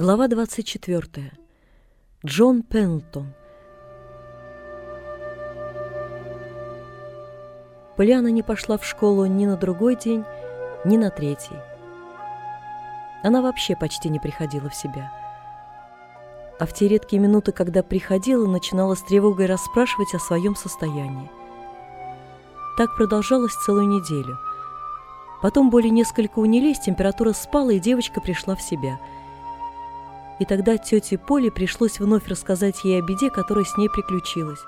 Глава 24. Джон Пенлтон. Полиана не пошла в школу ни на другой день, ни на третий. Она вообще почти не приходила в себя. А в те редкие минуты, когда приходила, начинала с тревогой расспрашивать о своем состоянии. Так продолжалось целую неделю. Потом боли несколько унились, температура спала, и девочка пришла в себя – и тогда тете Поле пришлось вновь рассказать ей о беде, которая с ней приключилась.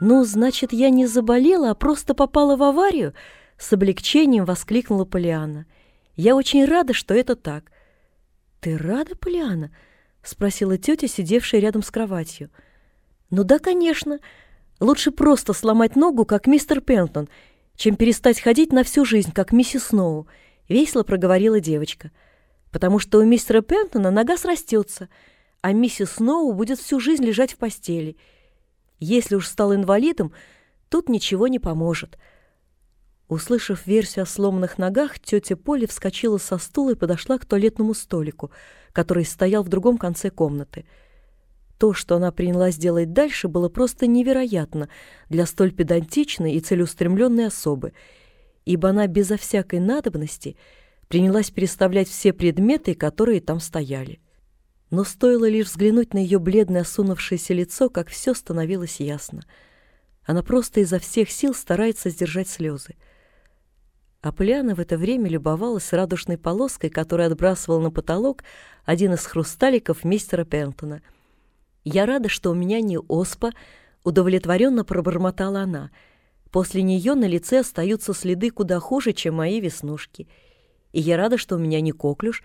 «Ну, значит, я не заболела, а просто попала в аварию?» С облегчением воскликнула Полиана. «Я очень рада, что это так». «Ты рада, Полиана?» — спросила тетя, сидевшая рядом с кроватью. «Ну да, конечно. Лучше просто сломать ногу, как мистер Пентон, чем перестать ходить на всю жизнь, как миссис Сноу», — весело проговорила девочка. — потому что у мистера Пентона нога срастется, а миссис Сноу будет всю жизнь лежать в постели. Если уж стал инвалидом, тут ничего не поможет. Услышав версию о сломанных ногах, тетя Поли вскочила со стула и подошла к туалетному столику, который стоял в другом конце комнаты. То, что она принялась делать дальше, было просто невероятно для столь педантичной и целеустремленной особы, ибо она безо всякой надобности — принялась переставлять все предметы, которые там стояли. Но стоило лишь взглянуть на ее бледное осунувшееся лицо, как все становилось ясно. Она просто изо всех сил старается сдержать слезы. А Полиана в это время любовалась радужной полоской, которую отбрасывал на потолок один из хрусталиков мистера Пентона. «Я рада, что у меня не оспа», — удовлетворенно пробормотала она. «После нее на лице остаются следы куда хуже, чем мои веснушки». И я рада, что у меня не коклюш.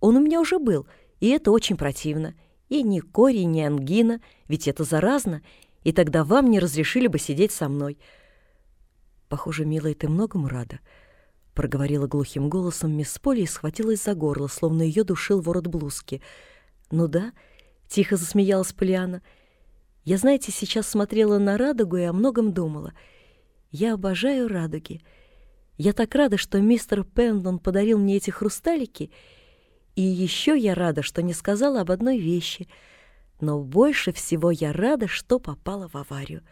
Он у меня уже был, и это очень противно. И ни кори, ни ангина, ведь это заразно, и тогда вам не разрешили бы сидеть со мной. Похоже, милая, ты многому рада, — проговорила глухим голосом мисс Поли и схватилась за горло, словно ее душил ворот блузки. «Ну да», — тихо засмеялась Полиана. «Я, знаете, сейчас смотрела на радугу и о многом думала. Я обожаю радуги». Я так рада, что мистер Пендон подарил мне эти хрусталики, и еще я рада, что не сказала об одной вещи, но больше всего я рада, что попала в аварию.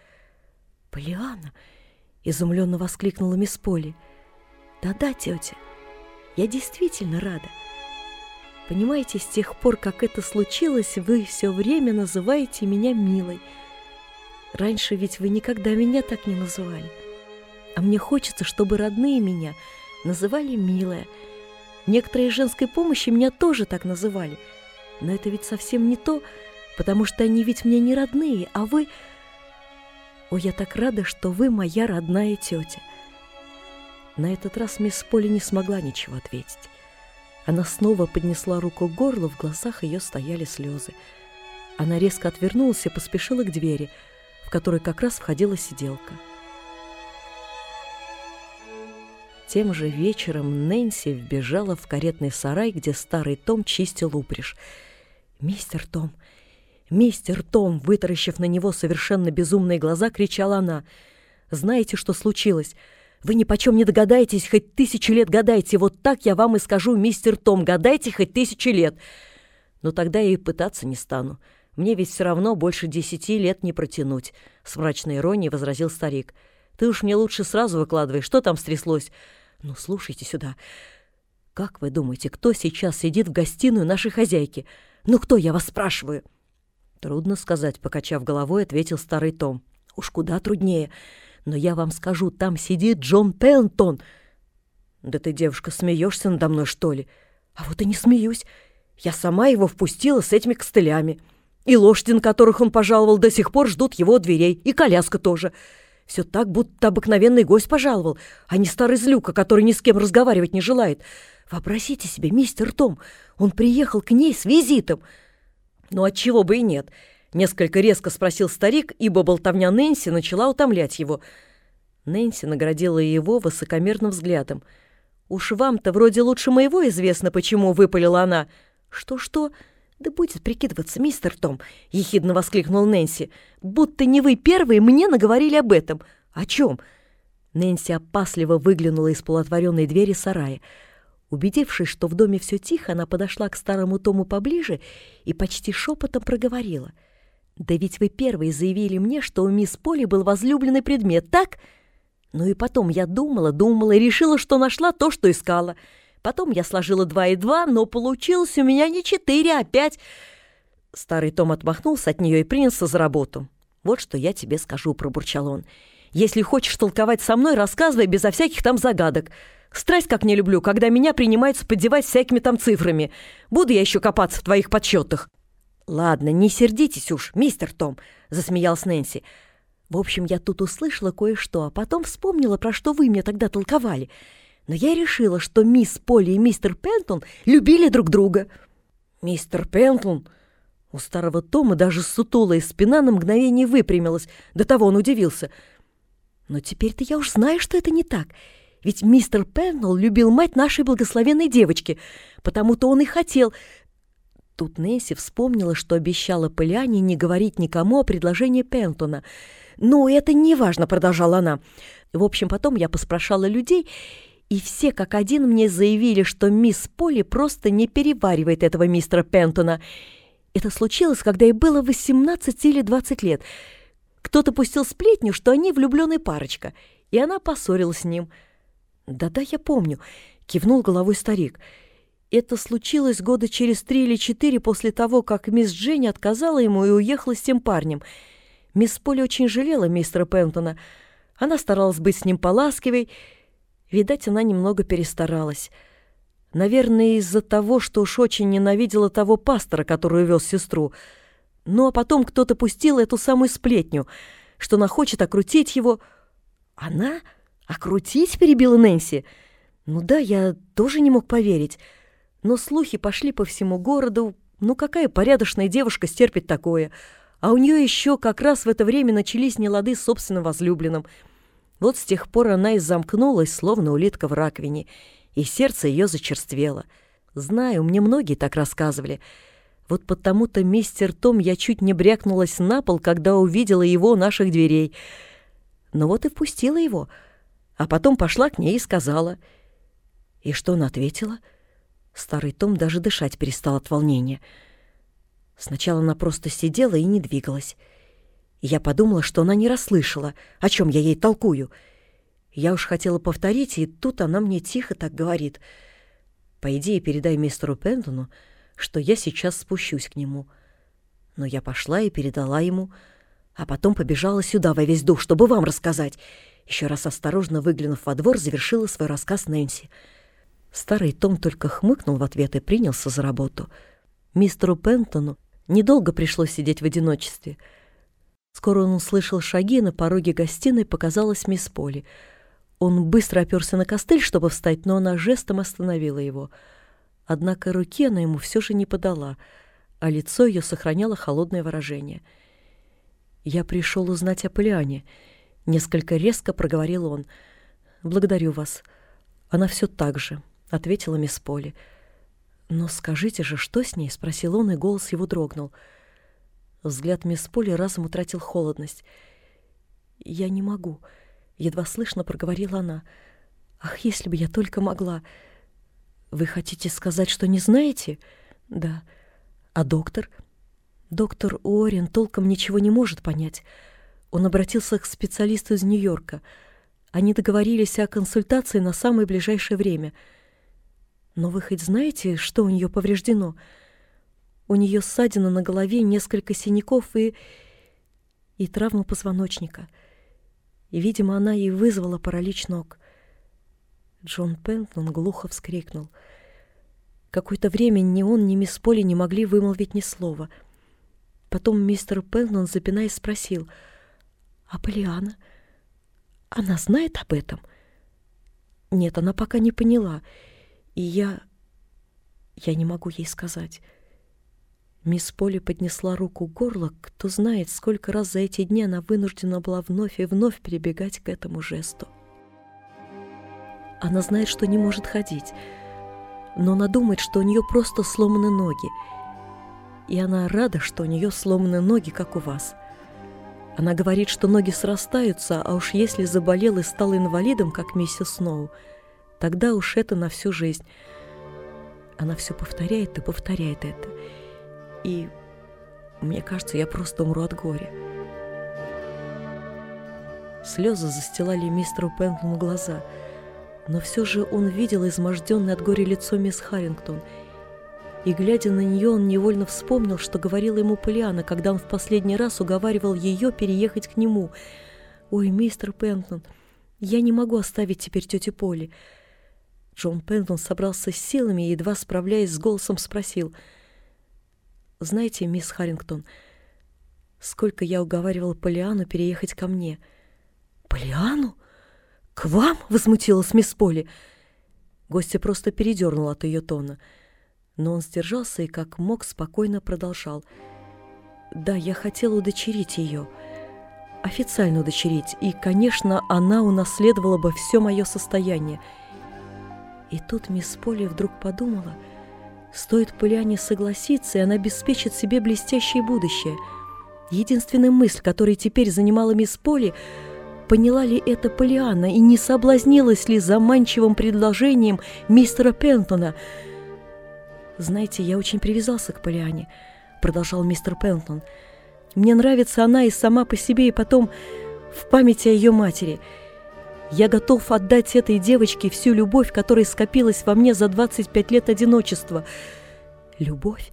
«Полиана!» — изумленно воскликнула мисс Поли. «Да-да, тетя, я действительно рада. Понимаете, с тех пор, как это случилось, вы все время называете меня милой. Раньше ведь вы никогда меня так не называли. А мне хочется, чтобы родные меня называли «милая». Некоторые женской помощи меня тоже так называли. Но это ведь совсем не то, потому что они ведь мне не родные, а вы... О, я так рада, что вы моя родная тетя. На этот раз мисс Поли не смогла ничего ответить. Она снова поднесла руку к горлу, в глазах ее стояли слезы. Она резко отвернулась и поспешила к двери, в которой как раз входила сиделка. Тем же вечером Нэнси вбежала в каретный сарай, где старый Том чистил упряжь. «Мистер Том! Мистер Том!» Вытаращив на него совершенно безумные глаза, кричала она. «Знаете, что случилось? Вы ни почем не догадаетесь, хоть тысячу лет гадайте. Вот так я вам и скажу, мистер Том, гадайте хоть тысячу лет. Но тогда я и пытаться не стану. Мне ведь все равно больше десяти лет не протянуть», — с мрачной иронией возразил старик. «Ты уж мне лучше сразу выкладывай, что там стряслось?» Ну, слушайте сюда. Как вы думаете, кто сейчас сидит в гостиную нашей хозяйки? Ну, кто, я вас спрашиваю?» «Трудно сказать», — покачав головой, ответил старый Том. «Уж куда труднее. Но я вам скажу, там сидит Джон Пентон». «Да ты, девушка, смеешься надо мной, что ли?» «А вот и не смеюсь. Я сама его впустила с этими костылями. И лошади, на которых он пожаловал, до сих пор ждут его дверей. И коляска тоже. Все так, будто обыкновенный гость пожаловал, а не старый злюка, который ни с кем разговаривать не желает. Вообразите себе, мистер Том, он приехал к ней с визитом. Ну, отчего бы и нет. Несколько резко спросил старик, ибо болтовня Нэнси начала утомлять его. Нэнси наградила его высокомерным взглядом. «Уж вам-то вроде лучше моего известно, почему выпалила она». «Что-что?» «Да будет прикидываться, мистер Том!» — ехидно воскликнул Нэнси. «Будто не вы первые мне наговорили об этом. О чем?» Нэнси опасливо выглянула из полуотворенной двери сарая. Убедившись, что в доме все тихо, она подошла к старому Тому поближе и почти шепотом проговорила. «Да ведь вы первые заявили мне, что у мисс Поли был возлюбленный предмет, так?» Ну и потом я думала, думала и решила, что нашла то, что искала. Потом я сложила два и два, но получилось у меня не четыре, а пять. Старый Том отмахнулся от нее и принялся за работу. «Вот что я тебе скажу», — пробурчал он. «Если хочешь толковать со мной, рассказывай безо всяких там загадок. Страсть как не люблю, когда меня принимаются поддевать всякими там цифрами. Буду я еще копаться в твоих подсчетах». «Ладно, не сердитесь уж, мистер Том», — засмеялась Нэнси. «В общем, я тут услышала кое-что, а потом вспомнила, про что вы мне тогда толковали. Но я решила, что мисс Полли и мистер Пентон любили друг друга». «Мистер Пентон?» У старого Тома даже сутулая спина на мгновение выпрямилась. До того он удивился. Но теперь-то я уж знаю, что это не так. Ведь мистер Пеннелл любил мать нашей благословенной девочки, потому-то он и хотел... Тут Нэнси вспомнила, что обещала Полиане не говорить никому о предложении Пентона. «Ну, это не важно», — продолжала она. В общем, потом я поспрашала людей, и все как один мне заявили, что мисс Полли просто не переваривает этого мистера Пентона — это случилось, когда ей было 18 или 20 лет. Кто-то пустил сплетню, что они влюбленная парочка, и она поссорилась с ним. «Да-да, я помню», — кивнул головой старик. Это случилось года через три или четыре после того, как мисс Дженни отказала ему и уехала с тем парнем. Мисс Поли очень жалела мистера Пентона. Она старалась быть с ним поласкивой. Видать, она немного перестаралась. Наверное, из-за того, что уж очень ненавидела того пастора, который увез сестру. Ну, а потом кто-то пустил эту самую сплетню, что она хочет окрутить его. Она? Окрутить? перебила Нэнси. Ну да, я тоже не мог поверить. Но слухи пошли по всему городу. Ну, какая порядочная девушка стерпит такое? А у нее еще как раз в это время начались нелады с собственным возлюбленным. Вот с тех пор она и замкнулась, словно улитка в раковине — и сердце ее зачерствело. Знаю, мне многие так рассказывали. Вот потому-то мистер Том я чуть не брякнулась на пол, когда увидела его у наших дверей. Но вот и впустила его, а потом пошла к ней и сказала. И что она ответила? Старый Том даже дышать перестал от волнения. Сначала она просто сидела и не двигалась. Я подумала, что она не расслышала, о чем я ей толкую — я уж хотела повторить, и тут она мне тихо так говорит. «По идее, передай мистеру Пентону, что я сейчас спущусь к нему». Но я пошла и передала ему, а потом побежала сюда во весь дух, чтобы вам рассказать. Еще раз осторожно выглянув во двор, завершила свой рассказ Нэнси. Старый Том только хмыкнул в ответ и принялся за работу. Мистеру Пентону недолго пришлось сидеть в одиночестве. Скоро он услышал шаги, на пороге гостиной показалась мисс Поли — он быстро оперся на костыль, чтобы встать, но она жестом остановила его. Однако руки она ему все же не подала, а лицо ее сохраняло холодное выражение. «Я пришел узнать о Полиане», — несколько резко проговорил он. «Благодарю вас. Она все так же», — ответила мисс Поли. «Но скажите же, что с ней?» — спросил он, и голос его дрогнул. Взгляд мисс Поли разом утратил холодность. «Я не могу», едва слышно проговорила она. Ах, если бы я только могла. Вы хотите сказать, что не знаете? Да. А доктор? Доктор Уоррен толком ничего не может понять. Он обратился к специалисту из Нью-Йорка. Они договорились о консультации на самое ближайшее время. Но вы хоть знаете, что у нее повреждено? У нее ссадина на голове, несколько синяков и... и травма позвоночника — и, видимо, она и вызвала паралич ног. Джон Пентон глухо вскрикнул. Какое-то время ни он, ни мисс Поли не могли вымолвить ни слова. Потом мистер Пентон, запинаясь, спросил, «А Полиана? Она знает об этом?» «Нет, она пока не поняла, и я... я не могу ей сказать». Мисс Поли поднесла руку к горлу. Кто знает, сколько раз за эти дни она вынуждена была вновь и вновь перебегать к этому жесту. Она знает, что не может ходить, но она думает, что у нее просто сломаны ноги. И она рада, что у нее сломаны ноги, как у вас. Она говорит, что ноги срастаются, а уж если заболел и стал инвалидом, как миссис Сноу, тогда уж это на всю жизнь – Она все повторяет и повторяет это. И мне кажется, я просто умру от горя. Слезы застилали мистеру Пентону глаза, но все же он видел изможденное от горя лицо мисс Харрингтон, и, глядя на нее, он невольно вспомнил, что говорила ему Полиана, когда он в последний раз уговаривал ее переехать к нему. «Ой, мистер Пентон, я не могу оставить теперь тетю Поли». Джон Пентон собрался с силами и, едва справляясь с голосом, спросил. «Знаете, мисс Харрингтон, сколько я уговаривал Полиану переехать ко мне?» «Полиану? К вам?» — возмутилась мисс Поли. Гостья просто передернула от ее тона. Но он сдержался и, как мог, спокойно продолжал. «Да, я хотела удочерить ее. Официально удочерить. И, конечно, она унаследовала бы все мое состояние. И тут мисс Поли вдруг подумала, стоит Полиане согласиться, и она обеспечит себе блестящее будущее. Единственная мысль, которая теперь занимала мисс Поли, поняла ли это Полиана и не соблазнилась ли заманчивым предложением мистера Пентона. «Знаете, я очень привязался к Полиане», — продолжал мистер Пентон. «Мне нравится она и сама по себе, и потом в памяти о ее матери». Я готов отдать этой девочке всю любовь, которая скопилась во мне за 25 лет одиночества. Любовь?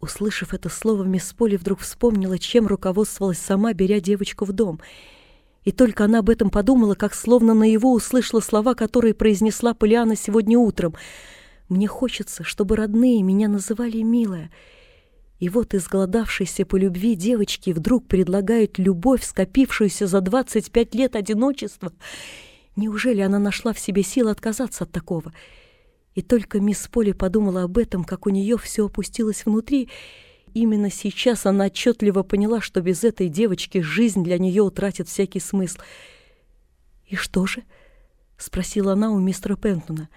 Услышав это слово, мисс Поли вдруг вспомнила, чем руководствовалась сама, беря девочку в дом. И только она об этом подумала, как словно на его услышала слова, которые произнесла Полиана сегодня утром. «Мне хочется, чтобы родные меня называли «милая», и вот изголодавшейся по любви девочки вдруг предлагают любовь, скопившуюся за 25 лет одиночества. Неужели она нашла в себе силы отказаться от такого? И только мисс Поли подумала об этом, как у нее все опустилось внутри. Именно сейчас она отчетливо поняла, что без этой девочки жизнь для нее утратит всякий смысл. «И что же?» — спросила она у мистера Пентона.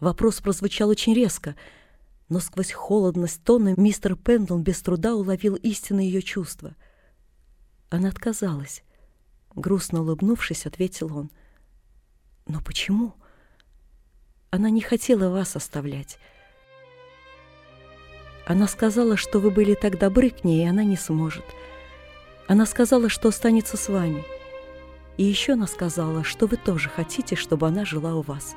Вопрос прозвучал очень резко — но сквозь холодность тона мистер Пендлон без труда уловил истинное ее чувства. Она отказалась. Грустно улыбнувшись, ответил он. «Но почему?» Она не хотела вас оставлять. Она сказала, что вы были так добры к ней, и она не сможет. Она сказала, что останется с вами. И еще она сказала, что вы тоже хотите, чтобы она жила у вас.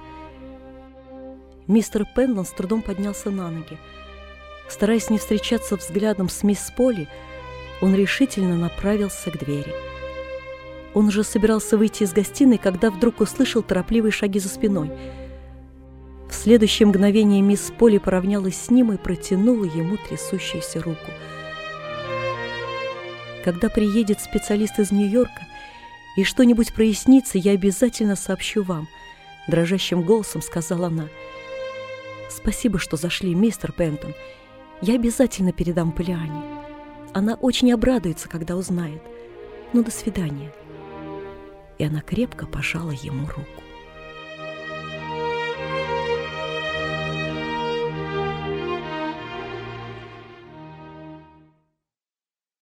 Мистер Пенлон с трудом поднялся на ноги. Стараясь не встречаться взглядом с мисс Поли, он решительно направился к двери. Он уже собирался выйти из гостиной, когда вдруг услышал торопливые шаги за спиной. В следующее мгновение мисс Поли поравнялась с ним и протянула ему трясущуюся руку. Когда приедет специалист из Нью-Йорка и что-нибудь прояснится, я обязательно сообщу вам, дрожащим голосом сказала она. Спасибо, что зашли, мистер Пентон. Я обязательно передам Полиане. Она очень обрадуется, когда узнает. Ну, до свидания. И она крепко пожала ему руку.